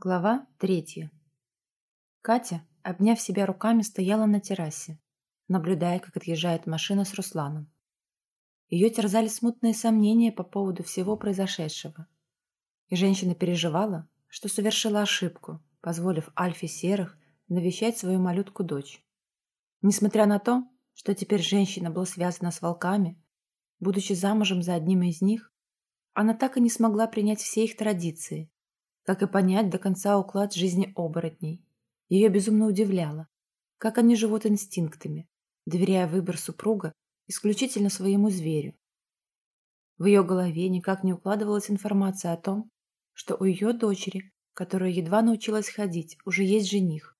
Глава третья. Катя, обняв себя руками, стояла на террасе, наблюдая, как отъезжает машина с Русланом. Ее терзали смутные сомнения по поводу всего произошедшего. И женщина переживала, что совершила ошибку, позволив Альфе Серых навещать свою малютку-дочь. Несмотря на то, что теперь женщина была связана с волками, будучи замужем за одним из них, она так и не смогла принять все их традиции как и понять до конца уклад жизни оборотней. Ее безумно удивляло, как они живут инстинктами, доверяя выбор супруга исключительно своему зверю. В ее голове никак не укладывалась информация о том, что у ее дочери, которая едва научилась ходить, уже есть жених.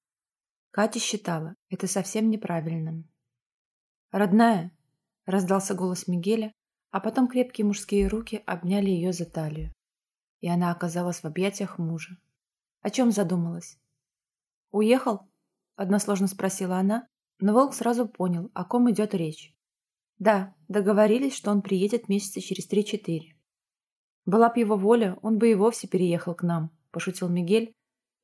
Катя считала это совсем неправильным. «Родная!» – раздался голос Мигеля, а потом крепкие мужские руки обняли ее за талию и она оказалась в объятиях мужа. О чем задумалась? «Уехал?» – односложно спросила она, но Волк сразу понял, о ком идет речь. Да, договорились, что он приедет месяца через три-четыре. Была б его воля, он бы и вовсе переехал к нам, пошутил Мигель,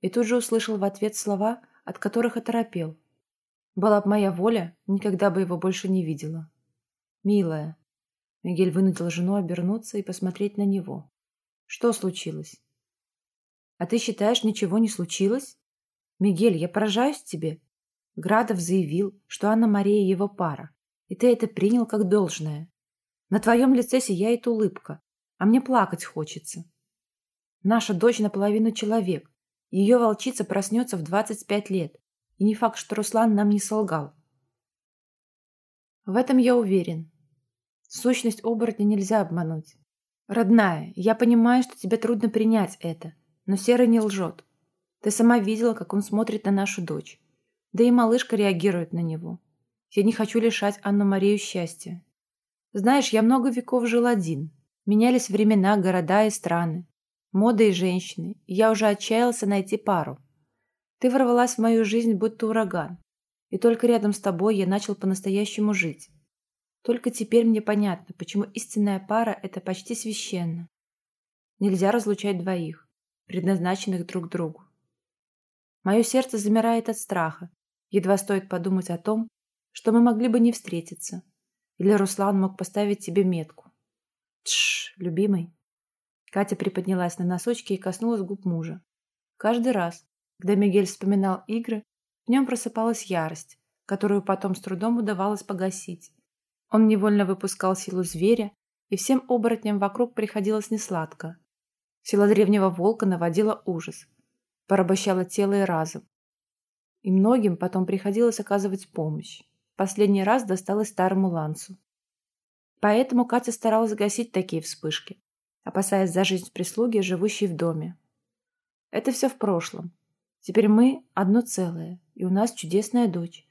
и тут же услышал в ответ слова, от которых оторопел. Была б моя воля, никогда бы его больше не видела. Милая. Мигель вынудил жену обернуться и посмотреть на него. Что случилось? А ты считаешь, ничего не случилось? Мигель, я поражаюсь тебе. Градов заявил, что Анна-Мария его пара, и ты это принял как должное. На твоем лице сияет улыбка, а мне плакать хочется. Наша дочь наполовину человек, ее волчица проснется в 25 лет, и не факт, что Руслан нам не солгал. В этом я уверен. Сущность оборотня нельзя обмануть. «Родная, я понимаю, что тебе трудно принять это, но Серый не лжет. Ты сама видела, как он смотрит на нашу дочь. Да и малышка реагирует на него. Я не хочу лишать Анну-Марию счастья. Знаешь, я много веков жил один. Менялись времена, города и страны. Мода и женщины. И я уже отчаялся найти пару. Ты ворвалась в мою жизнь, будто ураган. И только рядом с тобой я начал по-настоящему жить. Только теперь мне понятно, почему истинная пара – это почти священно. Нельзя разлучать двоих, предназначенных друг другу. Мое сердце замирает от страха, едва стоит подумать о том, что мы могли бы не встретиться. Или Руслан мог поставить тебе метку. Тш, любимый. Катя приподнялась на носочки и коснулась губ мужа. Каждый раз, когда Мигель вспоминал игры, в нем просыпалась ярость, которую потом с трудом удавалось погасить. Он невольно выпускал силу зверя, и всем оборотням вокруг приходилось несладко. Сила древнего волка наводила ужас, порабощала тело и разум. И многим потом приходилось оказывать помощь. Последний раз досталось старому лансу. Поэтому Катя старалась гасить такие вспышки, опасаясь за жизнь прислуги, живущей в доме. Это все в прошлом. Теперь мы одно целое, и у нас чудесная дочь.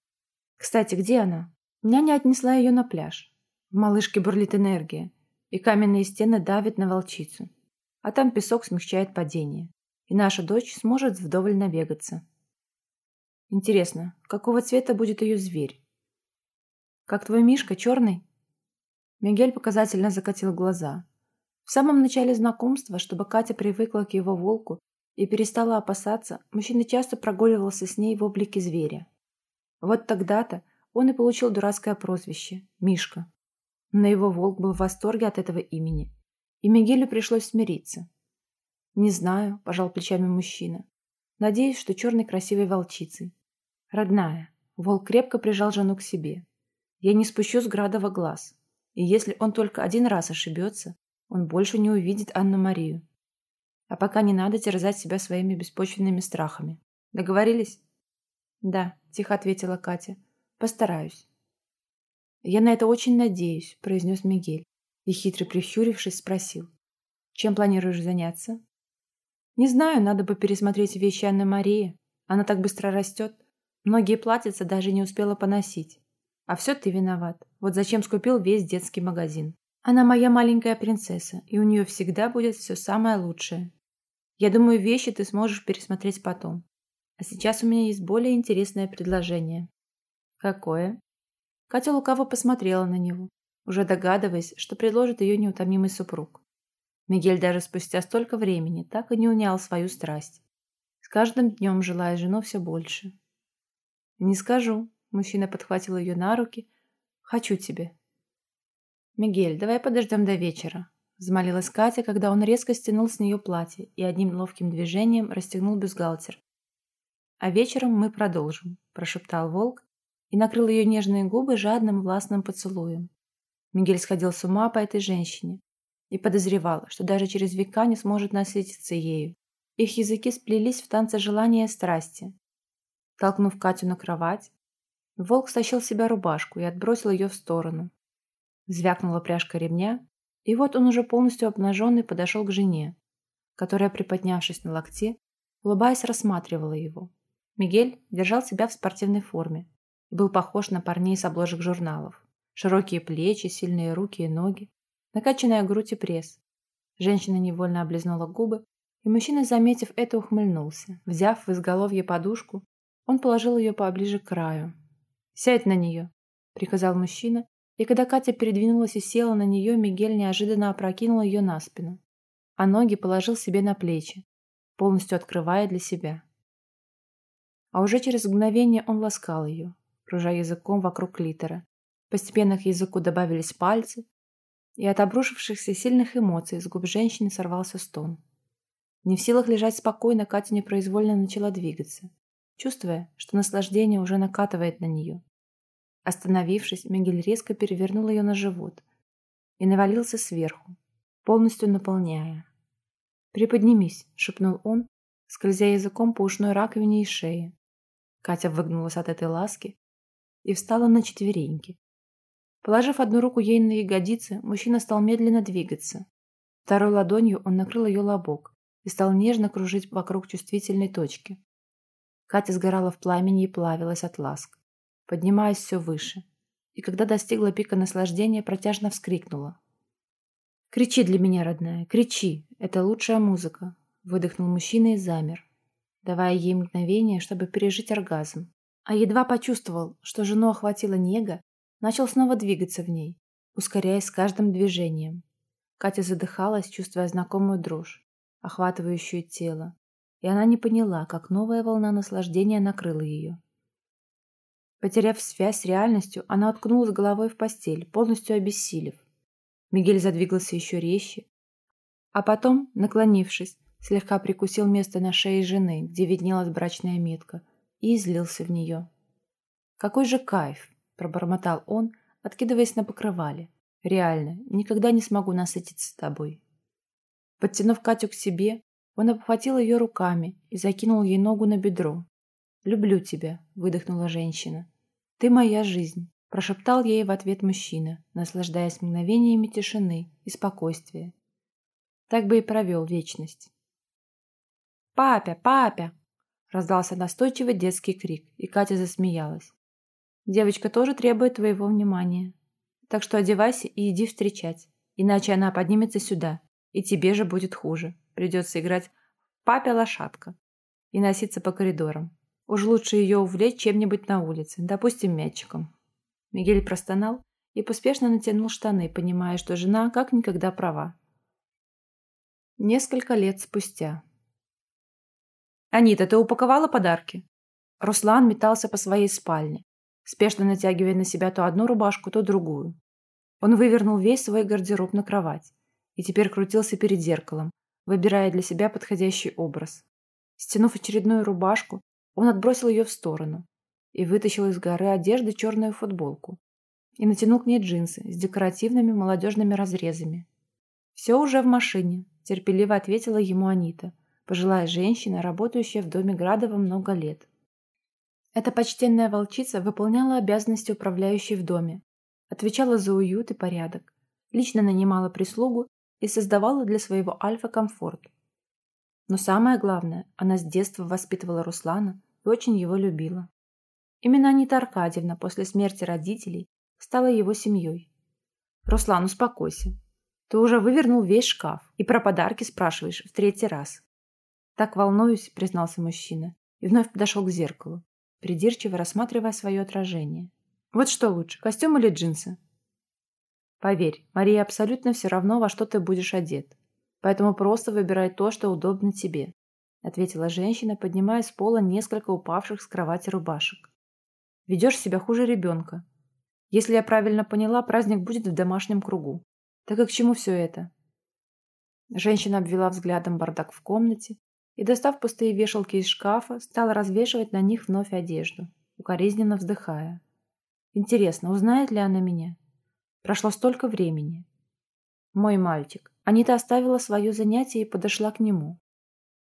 Кстати, где она? Няня отнесла ее на пляж. В малышке бурлит энергия, и каменные стены давят на волчицу. А там песок смягчает падение, и наша дочь сможет вдоволь набегаться. Интересно, какого цвета будет ее зверь? Как твой Мишка, черный? Мигель показательно закатил глаза. В самом начале знакомства, чтобы Катя привыкла к его волку и перестала опасаться, мужчина часто прогуливался с ней в облике зверя. Вот тогда-то он и получил дурацкое прозвище – Мишка. Но его волк был в восторге от этого имени, и Мигелю пришлось смириться. «Не знаю», – пожал плечами мужчина. «Надеюсь, что черной красивой волчицей». «Родная», – волк крепко прижал жену к себе. «Я не спущу с Градова глаз, и если он только один раз ошибется, он больше не увидит Анну-Марию. А пока не надо терзать себя своими беспочвенными страхами. Договорились?» «Да», – тихо ответила Катя. Постараюсь. Я на это очень надеюсь, произнес Мигель и, хитро прищурившись, спросил. Чем планируешь заняться? Не знаю, надо бы пересмотреть вещи Анны Марии. Она так быстро растет. Многие платьица даже не успела поносить. А все ты виноват. Вот зачем скупил весь детский магазин. Она моя маленькая принцесса, и у нее всегда будет все самое лучшее. Я думаю, вещи ты сможешь пересмотреть потом. А сейчас у меня есть более интересное предложение. «Какое?» Катя лукаво посмотрела на него, уже догадываясь, что предложит ее неутомимый супруг. Мигель даже спустя столько времени так и не унял свою страсть. каждым днем желая жену все больше. «Не скажу», — мужчина подхватил ее на руки. «Хочу тебе». «Мигель, давай подождем до вечера», — взмолилась Катя, когда он резко стянул с нее платье и одним ловким движением расстегнул бюстгальтер. «А вечером мы продолжим», — прошептал волк и накрыл ее нежные губы жадным властным поцелуем. Мигель сходил с ума по этой женщине и подозревал, что даже через века не сможет насытиться ею. Их языки сплелись в танце желания и страсти. Толкнув Катю на кровать, волк стащил с себя рубашку и отбросил ее в сторону. Звякнула пряжка ремня, и вот он уже полностью обнаженный подошел к жене, которая, приподнявшись на локте, улыбаясь, рассматривала его. Мигель держал себя в спортивной форме был похож на парней с обложек журналов. Широкие плечи, сильные руки и ноги, накачанная грудь и пресс. Женщина невольно облизнула губы, и мужчина, заметив это, ухмыльнулся. Взяв в изголовье подушку, он положил ее поближе к краю. «Сядь на нее», — приказал мужчина, и когда Катя передвинулась и села на нее, Мигель неожиданно опрокинул ее на спину, а ноги положил себе на плечи, полностью открывая для себя. А уже через мгновение он ласкал ее, кружа языком вокруг клитора, Постепенно к языку добавились пальцы, и от обрушившихся сильных эмоций с губ женщины сорвался стон. Не в силах лежать спокойно, Катя непроизвольно начала двигаться, чувствуя, что наслаждение уже накатывает на нее. Остановившись, Мигель резко перевернул ее на живот и навалился сверху, полностью наполняя. «Приподнимись», — шепнул он, скользя языком по ушной раковине и шее. Катя выгнулась от этой ласки и встала на четвереньки, Положив одну руку ей на ягодицы, мужчина стал медленно двигаться. Второй ладонью он накрыл ее лобок и стал нежно кружить вокруг чувствительной точки. Катя сгорала в пламени и плавилась от ласк, поднимаясь все выше. И когда достигла пика наслаждения, протяжно вскрикнула. «Кричи для меня, родная, кричи! Это лучшая музыка!» Выдохнул мужчина и замер, давая ей мгновение, чтобы пережить оргазм. А едва почувствовал, что жену охватила нега, начал снова двигаться в ней, ускоряясь с каждым движением. Катя задыхалась, чувствуя знакомую дрожь, охватывающую тело, и она не поняла, как новая волна наслаждения накрыла ее. Потеряв связь с реальностью, она уткнулась головой в постель, полностью обессилев. Мигель задвигался еще резче, а потом, наклонившись, слегка прикусил место на шее жены, где виднелась брачная метка, и излился в нее. Какой же кайф! пробормотал он, откидываясь на покрывале. «Реально, никогда не смогу насытиться тобой». Подтянув Катю к себе, он обхватил ее руками и закинул ей ногу на бедро. «Люблю тебя», — выдохнула женщина. «Ты моя жизнь», — прошептал ей в ответ мужчина, наслаждаясь мгновениями тишины и спокойствия. Так бы и провел вечность. «Папя! Папя!» — раздался настойчивый детский крик, и Катя засмеялась. Девочка тоже требует твоего внимания. Так что одевайся и иди встречать. Иначе она поднимется сюда, и тебе же будет хуже. Придется играть «папе-лошадка» и носиться по коридорам. Уж лучше ее увлечь чем-нибудь на улице, допустим, мячиком. Мигель простонал и поспешно натянул штаны, понимая, что жена как никогда права. Несколько лет спустя. «Анита, ты упаковала подарки?» Руслан метался по своей спальне, спешно натягивая на себя то одну рубашку, то другую. Он вывернул весь свой гардероб на кровать и теперь крутился перед зеркалом, выбирая для себя подходящий образ. Стянув очередную рубашку, он отбросил ее в сторону и вытащил из горы одежды черную футболку и натянул к ней джинсы с декоративными молодежными разрезами. «Все уже в машине», – терпеливо ответила ему Анита, пожилая женщина, работающая в доме Градова много лет. Эта почтенная волчица выполняла обязанности управляющей в доме, отвечала за уют и порядок, лично нанимала прислугу и создавала для своего Альфа комфорт. Но самое главное, она с детства воспитывала Руслана и очень его любила. Именно Анита Аркадьевна после смерти родителей стала его семьей. «Руслан, успокойся. Ты уже вывернул весь шкаф и про подарки спрашиваешь в третий раз». «Так волнуюсь», — признался мужчина и вновь подошел к зеркалу придирчиво рассматривая свое отражение. «Вот что лучше, костюм или джинсы?» «Поверь, Марии абсолютно все равно, во что ты будешь одет. Поэтому просто выбирай то, что удобно тебе. ответила женщина, поднимая с пола несколько упавших с кровати рубашек. Ведешь себя хуже ребенка. Если я правильно поняла, праздник будет в домашнем кругу. Так и к чему все это? Женщина обвела взглядом бардак в комнате и, достав пустые вешалки из шкафа, стала развешивать на них вновь одежду, укоризненно вздыхая. Интересно, узнает ли она меня? Прошло столько времени. Мой мальчик. Анита оставила свое занятие и подошла к нему.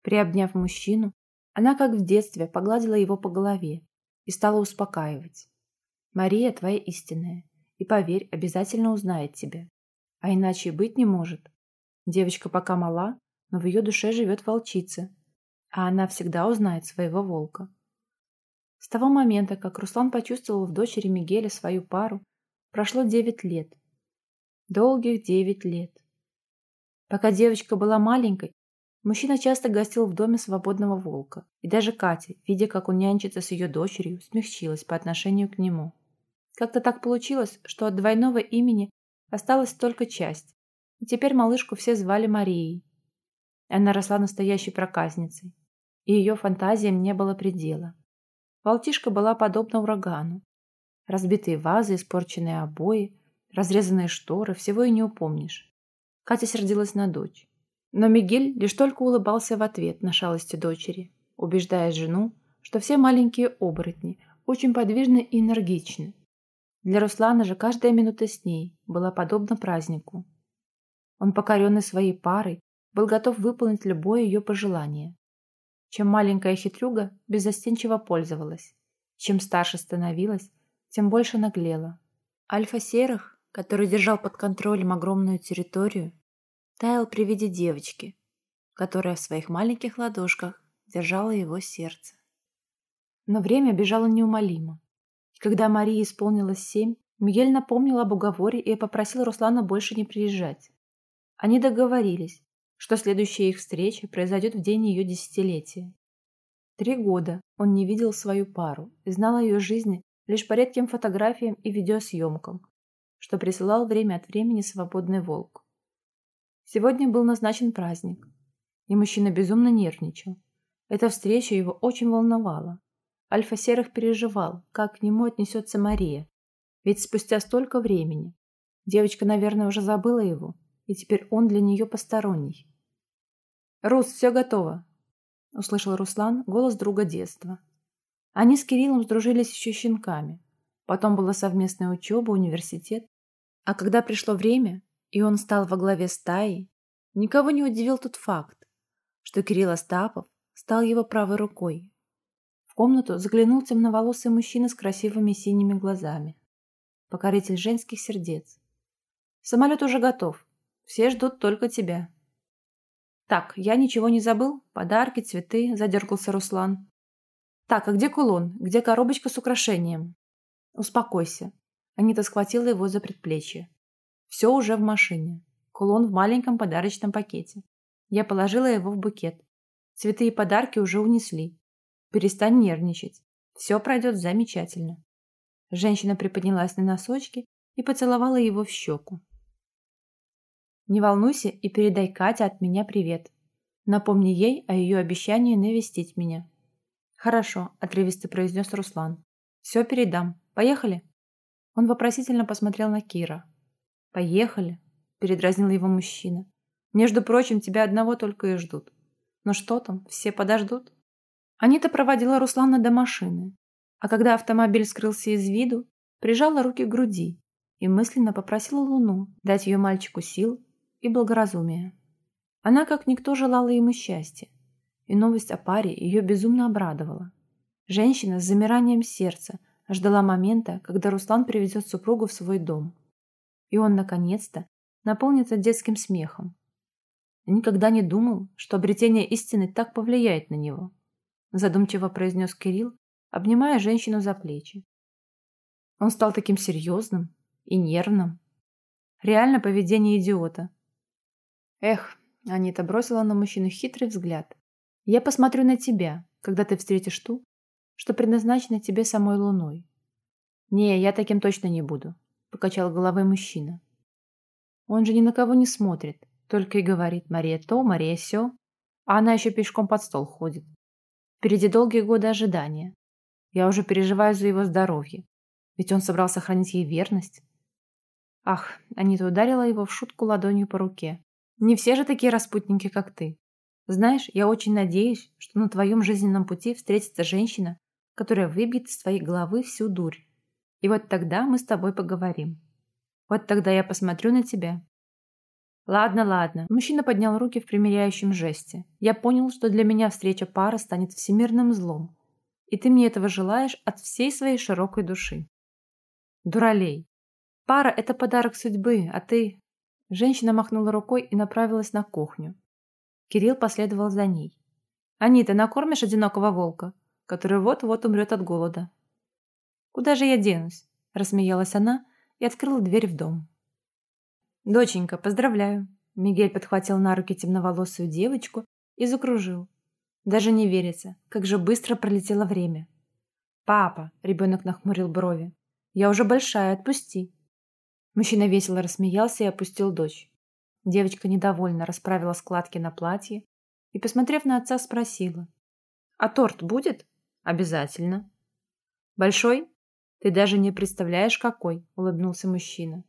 Приобняв мужчину, она, как в детстве, погладила его по голове и стала успокаивать. «Мария твоя истинная, и, поверь, обязательно узнает тебя. А иначе быть не может. Девочка пока мала, но в ее душе живет волчица, а она всегда узнает своего волка». С того момента, как Руслан почувствовал в дочери Мигеля свою пару, прошло девять лет. Долгих девять лет. Пока девочка была маленькой, мужчина часто гостил в доме свободного волка, и даже Катя, видя, как он нянчится с ее дочерью, смягчилась по отношению к нему. Как-то так получилось, что от двойного имени осталась только часть, и теперь малышку все звали Марией. Она росла настоящей проказницей, и ее фантазиям не было предела. Волчишка была подобна урагану. Разбитые вазы, испорченные обои, разрезанные шторы, всего и не упомнишь. Катя сердилась на дочь. Но Мигель лишь только улыбался в ответ на шалости дочери, убеждая жену, что все маленькие оборотни очень подвижны и энергичны. Для Руслана же каждая минута с ней была подобна празднику. Он, покоренный своей парой, был готов выполнить любое ее пожелание. Чем маленькая хитрюга беззастенчиво пользовалась, чем старше становилась, тем больше наглела. Альфа-серых который держал под контролем огромную территорию, таял при виде девочки, которая в своих маленьких ладошках держала его сердце. Но время бежало неумолимо. И когда Марии исполнилось семь, Мигель напомнил об уговоре и попросил Руслана больше не приезжать. Они договорились, что следующая их встреча произойдет в день ее десятилетия. Три года он не видел свою пару и знал о ее жизни лишь по редким фотографиям и видеосъемкам, что присылал время от времени свободный волк. Сегодня был назначен праздник, и мужчина безумно нервничал. Эта встреча его очень волновала. Альфа-Серых переживал, как к нему отнесется Мария, ведь спустя столько времени девочка, наверное, уже забыла его, и теперь он для нее посторонний. «Рус, все готово!» — услышал Руслан голос друга детства. Они с Кириллом сдружились еще щенками, Потом была совместная учеба, университет. А когда пришло время, и он стал во главе стаи, никого не удивил тот факт, что Кирилл Остапов стал его правой рукой. В комнату заглянул темноволосый мужчина с красивыми синими глазами. Покоритель женских сердец. Самолет уже готов. Все ждут только тебя. Так, я ничего не забыл? Подарки, цветы, задергался Руслан. Так, а где кулон? Где коробочка с украшением? «Успокойся». Анита схватила его за предплечье. «Все уже в машине. Кулон в маленьком подарочном пакете. Я положила его в букет. Цветы и подарки уже унесли. Перестань нервничать. Все пройдет замечательно». Женщина приподнялась на носочки и поцеловала его в щеку. «Не волнуйся и передай Кате от меня привет. Напомни ей о ее обещании навестить меня». «Хорошо», – отрывисто произнес Руслан. «Все передам. Поехали?» Он вопросительно посмотрел на Кира. «Поехали», – передразнил его мужчина. «Между прочим, тебя одного только и ждут. Ну что там, все подождут?» Анита проводила Руслана до машины, а когда автомобиль скрылся из виду, прижала руки к груди и мысленно попросила Луну дать ее мальчику сил и благоразумия. Она, как никто, желала ему счастья, и новость о паре ее безумно обрадовала. Женщина с замиранием сердца ждала момента, когда Руслан привезет супругу в свой дом. И он, наконец-то, наполнится детским смехом. Никогда не думал, что обретение истины так повлияет на него, задумчиво произнес Кирилл, обнимая женщину за плечи. Он стал таким серьезным и нервным. Реально поведение идиота. Эх, Анита бросила на мужчину хитрый взгляд. Я посмотрю на тебя, когда ты встретишь ту, что предназначено тебе самой луной. Не, я таким точно не буду, покачал головой мужчина. Он же ни на кого не смотрит, только и говорит Мария то, Мария сё. А она еще пешком под стол ходит. Впереди долгие годы ожидания. Я уже переживаю за его здоровье. Ведь он собрался сохранить ей верность. Ах, Анита ударила его в шутку ладонью по руке. Не все же такие распутники, как ты. Знаешь, я очень надеюсь, что на твоем жизненном пути встретится женщина, которая выбьет из твоей головы всю дурь. И вот тогда мы с тобой поговорим. Вот тогда я посмотрю на тебя. Ладно, ладно. Мужчина поднял руки в примиряющем жесте. Я понял, что для меня встреча пары станет всемирным злом. И ты мне этого желаешь от всей своей широкой души. Дуралей. Пара – это подарок судьбы, а ты... Женщина махнула рукой и направилась на кухню. Кирилл последовал за ней. «Анита, накормишь одинокого волка, который вот-вот умрет от голода?» «Куда же я денусь?» – рассмеялась она и открыла дверь в дом. «Доченька, поздравляю!» Мигель подхватил на руки темноволосую девочку и закружил. Даже не верится, как же быстро пролетело время. «Папа!» – ребенок нахмурил брови. «Я уже большая, отпусти!» Мужчина весело рассмеялся и опустил дочь. Девочка недовольно расправила складки на платье и, посмотрев на отца, спросила. «А торт будет?» «Обязательно». «Большой?» «Ты даже не представляешь, какой», — улыбнулся мужчина.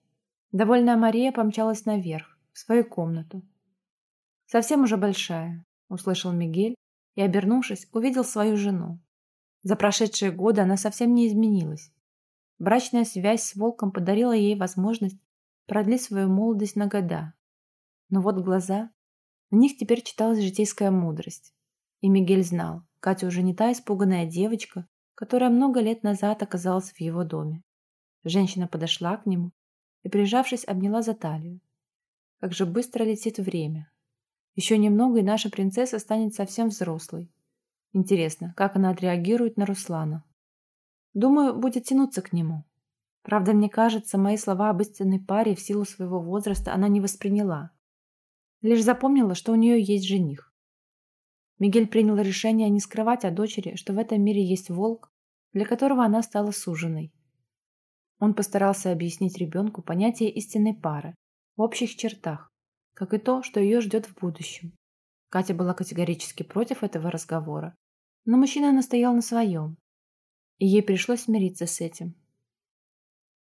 Довольная Мария помчалась наверх, в свою комнату. «Совсем уже большая», — услышал Мигель и, обернувшись, увидел свою жену. За прошедшие годы она совсем не изменилась. Брачная связь с волком подарила ей возможность продлить свою молодость на года. Но вот глаза, в них теперь читалась житейская мудрость. И Мигель знал, Катя уже не та испуганная девочка, которая много лет назад оказалась в его доме. Женщина подошла к нему и, прижавшись, обняла за талию. Как же быстро летит время. Еще немного, и наша принцесса станет совсем взрослой. Интересно, как она отреагирует на Руслана. Думаю, будет тянуться к нему. Правда, мне кажется, мои слова об истинной паре в силу своего возраста она не восприняла. Лишь запомнила, что у нее есть жених. Мигель принял решение не скрывать от дочери, что в этом мире есть волк, для которого она стала суженой. Он постарался объяснить ребенку понятие истинной пары в общих чертах, как и то, что ее ждет в будущем. Катя была категорически против этого разговора, но мужчина настоял на своем, и ей пришлось смириться с этим.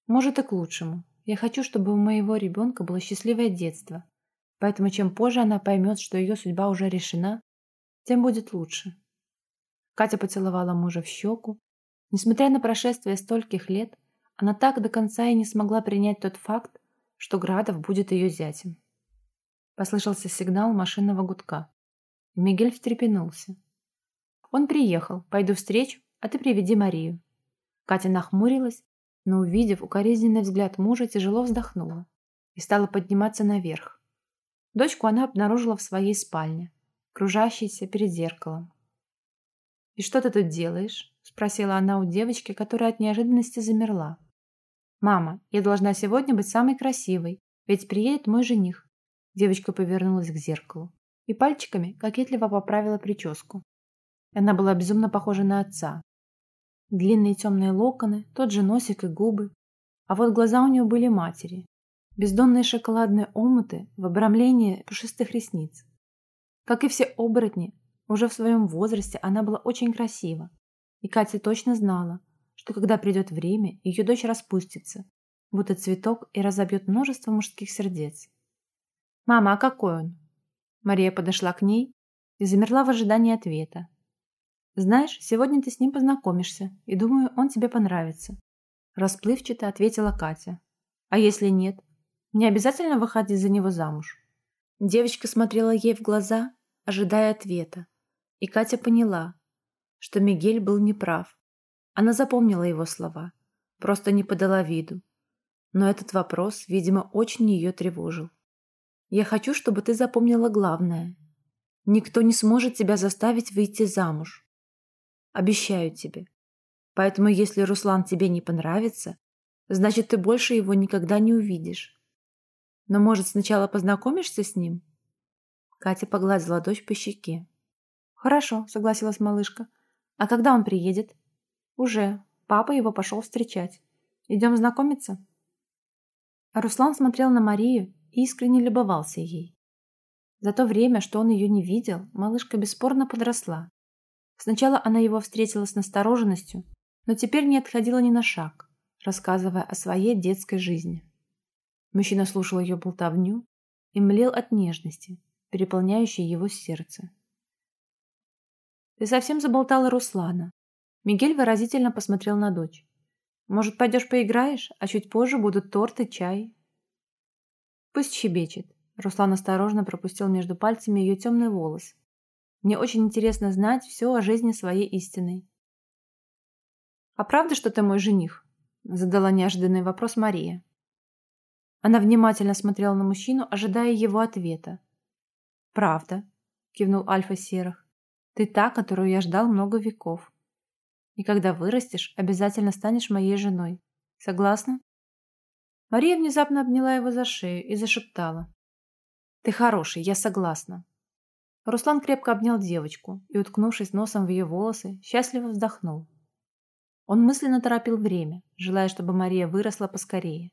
Может и к лучшему. Я хочу, чтобы у моего ребенка было счастливое детство, поэтому чем позже она поймет, что ее судьба уже решена, тем будет лучше. Катя поцеловала мужа в щеку. Несмотря на прошествие стольких лет, она так до конца и не смогла принять тот факт, что Градов будет ее зятем. Послышался сигнал машинного гудка. Мигель встрепенулся. Он приехал. Пойду встречу, а ты приведи Марию». Катя нахмурилась, но, увидев укоризненный взгляд мужа, тяжело вздохнула и стала подниматься наверх. Дочку она обнаружила в своей спальне, кружащейся перед зеркалом. «И что ты тут делаешь?» – спросила она у девочки, которая от неожиданности замерла. «Мама, я должна сегодня быть самой красивой, ведь приедет мой жених». Девочка повернулась к зеркалу и пальчиками кокетливо поправила прическу. Она была безумно похожа на отца, Длинные темные локоны, тот же носик и губы. А вот глаза у нее были матери. Бездонные шоколадные омуты в обрамлении пушистых ресниц. Как и все оборотни, уже в своем возрасте она была очень красива. И Катя точно знала, что когда придет время, ее дочь распустится, будто цветок и разобьет множество мужских сердец. «Мама, а какой он?» Мария подошла к ней и замерла в ожидании ответа. Знаешь, сегодня ты с ним познакомишься, и думаю, он тебе понравится. Расплывчато ответила Катя. А если нет? Не обязательно выходить за него замуж. Девочка смотрела ей в глаза, ожидая ответа. И Катя поняла, что Мигель был неправ. Она запомнила его слова, просто не подала виду. Но этот вопрос, видимо, очень ее тревожил. «Я хочу, чтобы ты запомнила главное. Никто не сможет тебя заставить выйти замуж. Обещаю тебе. Поэтому если Руслан тебе не понравится, значит, ты больше его никогда не увидишь. Но, может, сначала познакомишься с ним?» Катя погладила дочь по щеке. «Хорошо», — согласилась малышка. «А когда он приедет?» «Уже. Папа его пошел встречать. Идем знакомиться?» Руслан смотрел на Марию и искренне любовался ей. За то время, что он ее не видел, малышка бесспорно подросла. Сначала она его встретила с настороженностью, но теперь не отходила ни на шаг, рассказывая о своей детской жизни. Мужчина слушал ее болтовню и млел от нежности, переполняющей его сердце. «Ты совсем заболтала Руслана». Мигель выразительно посмотрел на дочь. «Может, пойдешь поиграешь, а чуть позже будут торт и чай?» «Пусть щебечет». Руслан осторожно пропустил между пальцами ее темный волос. «Мне очень интересно знать все о жизни своей истинной». «А правда, что ты мой жених?» Задала неожиданный вопрос Мария. Она внимательно смотрела на мужчину, ожидая его ответа. «Правда», — кивнул Альфа Серых. «Ты та, которую я ждал много веков. И когда вырастешь, обязательно станешь моей женой. Согласна?» Мария внезапно обняла его за шею и зашептала. «Ты хороший, я согласна». Руслан крепко обнял девочку и, уткнувшись носом в ее волосы, счастливо вздохнул. Он мысленно торопил время, желая, чтобы Мария выросла поскорее.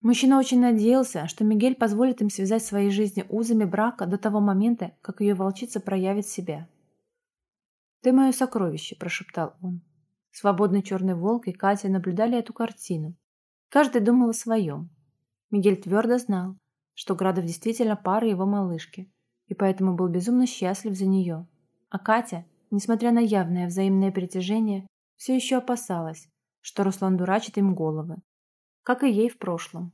Мужчина очень надеялся, что Мигель позволит им связать свои жизни узами брака до того момента, как ее волчица проявит себя. «Ты мое сокровище», – прошептал он. Свободный черный волк и Катя наблюдали эту картину. Каждый думал о своем. Мигель твердо знал, что Градов действительно пара его малышки, и поэтому был безумно счастлив за нее. А Катя, несмотря на явное взаимное притяжение, все еще опасалась, что Руслан дурачит им головы, как и ей в прошлом.